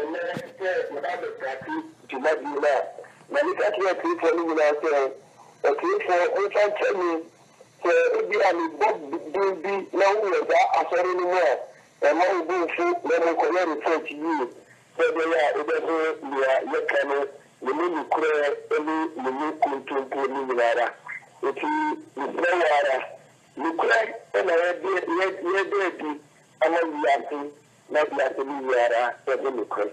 Ɛnnɛ, sɛ yɛba bɛprate dwuma bio no a, ma me ka kyerɛ atiefoɔ no nyinaa sɛ, Atiefoɔ, momfa nkyɛ me sɛ ebia mebɔ din bi na wowɔ saa asɔre no mu a, mma wo bo mfu na monkɔyɛ research yie sɛ ɛbɛyɛ a wobɛhu nea yɛka no, ne mu nokorɛ ne ne mu kontompo no nyina ara. Enti mesrɛ wo ara, nokorɛ na yɛreda adi ama wiase Na wiase no nyiara sɛ ho nokorɛ.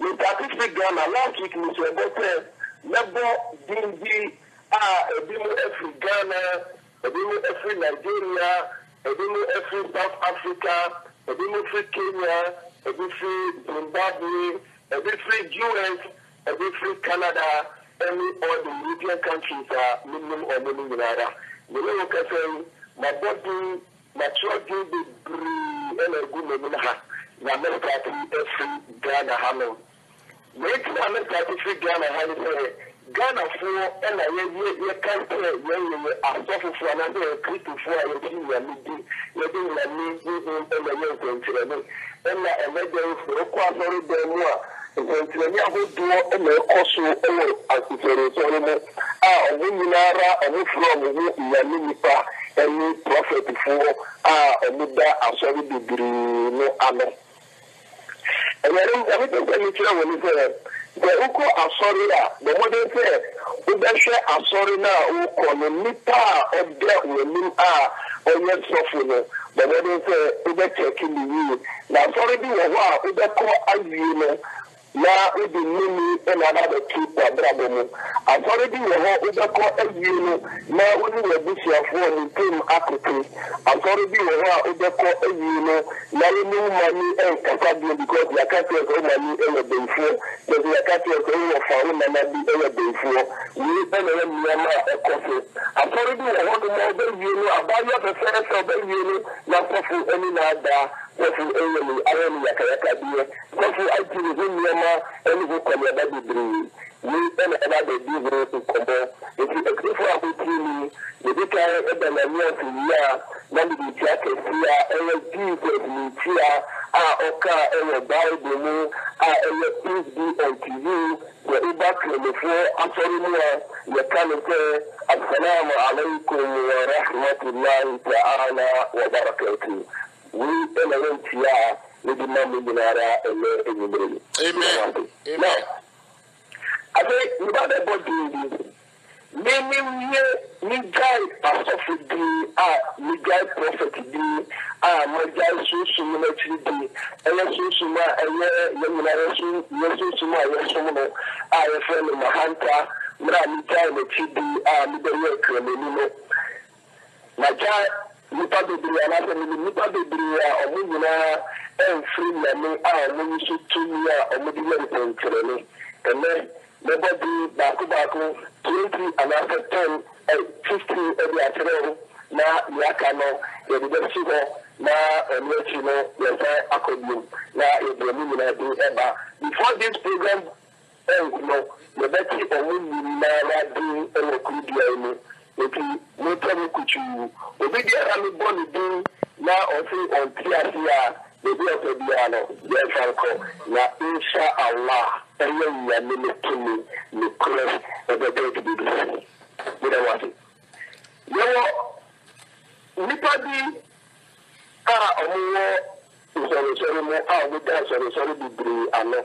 Me nsase firi Ghana last week me hyɛɛ bɔ sɛ mɛbɔ din bi a ebi mo afiri Ghana, ebi mo afiri Nigeria, ebi mo afiri South Africa, ebi mo firi Kenya, ebi firi Zimbabwe, ebi firi US, ebi firi Canada ɛne all the European countries a me nim ɔmo no nyinara. Me ne wo kasa yi mabɔ din. Matua adwene bebree na agu m'anim ha na mɛstate afiri Ghana hanom. Deɛ nti na mɛstate firi Ghana ha ne sɛ, Ghanafoɔ na yɛyɛ yɛka sɛ yɛyɛ yɛ asɔfofoɔ anaasɛ yɛyɛ Kristofoɔ a yɛgye Nyame di, yɛde Nyame honhom na ɛyɛ nsɛnkyerɛnne. Ɛna ɛnnɛ da yi, sɛ wokɔ asɔredan mu a, Nsɛnkyerɛnne ahodoɔ na ɛkɔ so wɔ asɔresɔre mu a wɔn nyina ara wɔfrɛ wɔn ho nyame nipa ne prɔfɛtfoɔ a wɔda asɔre bebree no ano. Ɛyɛne Nyame pɛ sɛ mekyerɛ wo ne sɛ, sɛ wokɔ asɔre a, bɔ mmɔden sɛ wobɛhwɛ asɔre no a wokɔ no nipa a ɔda w'anim a ɔyɛ sɔfo no, bɔ mmɔden sɛ wobɛkyɛke no yie Na asɔre bi wɔ hɔ a wobɛkɔ awie no na wode nnanu na aba abɛto w'abrabɔ mu. Asɔre bi wɔ hɔ wobɛkɔ awie no na wo ne w'abusuafoɔ mo ntam atete. Asɔre bi wɔ hɔ a wobɛkɔ awie no na wo ne wo mame nkasa bio because yɛaka kyerɛ wo sɛ wo mame yɛ ɔbɛnfoɔ, kyerɛ sɛ yɛaka kyerɛ wo sɛ wo wɔfa, wo nana bi yɛ ɔbɛnfoɔ. Wei na ɛyɛ nneɛma a ɛkɔ so. Asɔre bi wɔ hɔnom a wobɛwie no abaayewa pɛ sɛ ɛsɛ ɔbɛwie no N'asɔfo ani na ada sɔfo reyɛ ne ayɛ no yakayakadeɛ. Sɔfo agye ne ho nneɛma ne ho kɔneaba bebree. Wei na ɛma bɛdi ho nkɔmmɔ. Enti atiefo a motie me yi, mede kan da Nyame ase wie a, na mede ntua kɛseɛ a ɛyɛ Jesus ne ntua a ɔkaa wɔ Bible mu a ɛyɛ Peace be unto you, Yɛde ba Kremofo asɔre mu a, yɛka no sɛ, Assalamu alaikum wa rahmatullahi ta'ala wa barakatuh. Wei na ɛyɛ nkyia a mede ma mo nyina ara ɛnnɛ anwummere yi. Yɛda mo ase. Now, afei, me ba bɛbɔ din bi. Me me wie me gyae asɔfo die a me gyae prɔfɛt die a ma gyae sunsum no akyiri die ɛyɛ sunsum a ɛyɛ yɛ nyina yɛ so yɛ sunsum a yɛ som no a yɛ frɛ no mahanta mmerɛ a me gyae no akyiri die a me bɛ yɛɛ kramoni no Magya nnipa bebree, anaasɛ menim nnipa bebree a wɔn nyinaa mfiri Nyame a wɔyi so tumi a wɔde yɛ nsɛnkyerɛnne. Ɛnnɛ, mɛbɔ din baako baako, twenty anaasɛ ten, ɛy, fifteen de akyerɛ wo, na nea aka no yɛde bɛsi hɔ, na ɛno akyi no yɛsan akɔ biom na yɛde wɔn nyinaa din ba. Before this program Ɛnde no, yɛbɛte wɔn nnuru no ara din wɔ kuro dua yi mu. Enti motwa mu kutuu. Obi biara a mebɔ ne din na ɔse ɔnte aseɛ a, baabi a ɔpɛ biara no, yɛmfa nkɔ. Na Insha Allah, ɛyɛ Nyame ne tumi, nokorɛ ɛbɛda adi baabi ha yi. Meda mo ase. Yɛwɔ nnipa bi a wɔwɔ nsɔrensɔre mu a wɔda nsɔrensɔre bebree ano.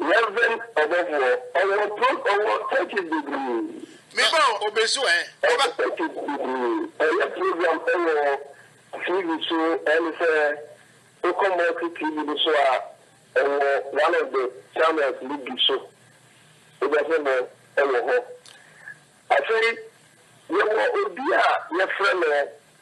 Rev. Ɔbɔfoɔ, ɔwɔ pro, ɔwɔ churches bebree. Me ba o, obesu eh. Ɔwɔ churches bebree, ɔyɛ program ɛwɔ TV so, ɛne sɛ wokɔ Multi TV no so a, ɔwɔ one of the channels no bi so, wobɛhwɛ no ɛwɔ hɔ. Afei yɛwɔ obi a yɛfrɛ no.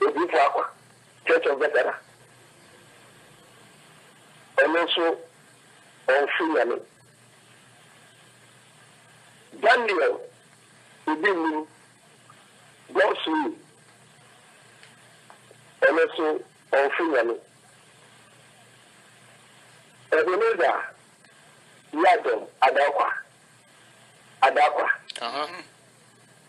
Odiyifo Akwa, Church of Bethel a ɔno nso ɔmfo Nyame. Daniel obi nnim, God's Way, ɔno nso ɔmfo Nyame. Ebenezer Yadom Adakwa, Adakwa. Uh-huh.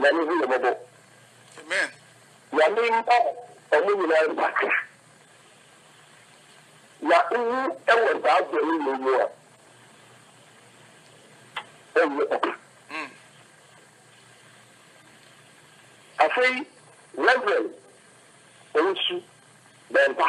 Nyame hu yɛ mɔbɔ. Amen. Nyame mma ɔmo nyinaa nsakra. Na owu ɛwɔ saa bɔne wei mu a ɛnyɛ papa. Mm. Afei Reverend Owusu bɛmpa.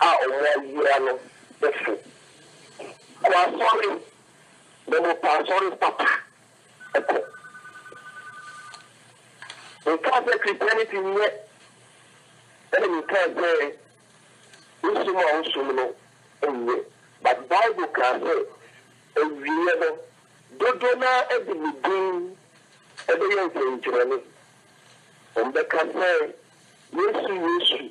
a wɔayera no fo. Kɔ asɔre, na mmom pɛ asɔre papa kɔ. Menkaa sɛ Christianity nyɛ ɛna menkaa sɛ wo som a wo som no nyɛ but Bible kaa sɛ awieɛ no dodoɔ no ara de me din bɛyɛ nsɛnkyerɛne. Wɔbɛka sɛ Yesu Yesu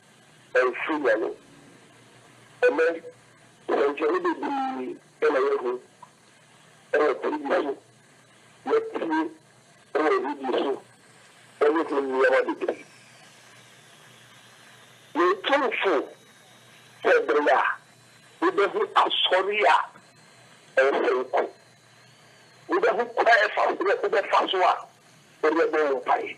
ɛnse Nyame. Ɛnɛ sɛnkyerɛne bebree na yɛahu wɔ TV so, yɛatie wɔ radio so ne ho nneɛma bebree. Yɛn Tumfo pɛ bere a wobɛhu asɔre a ɔresan kɔ. Wobɛhu kwan a ɛfa so wobɛfa so a wode bɛbɔ wo mpae.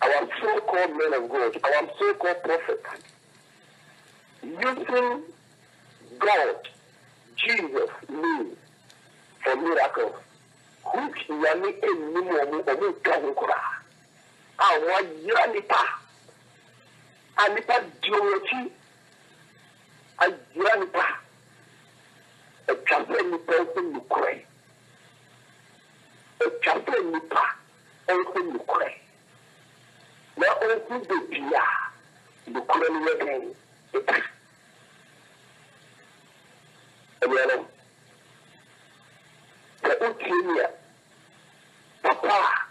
our so called men of God, our so called prophets, using God, Jesus name for miracles, which nyame nnim wɔn, wɔn nka ho koraa, a wɔn ayera nipa, a nipa di wɔn akyi, ayera nipa, atwa sɛ nipa ho nukurɛ, atwa sɛ nipa. ɔnhu nokorɛ, na ɔnhu baabi a nokorɛ no yɛ dɛn da. Anuanom, sɛ wotie nea papa a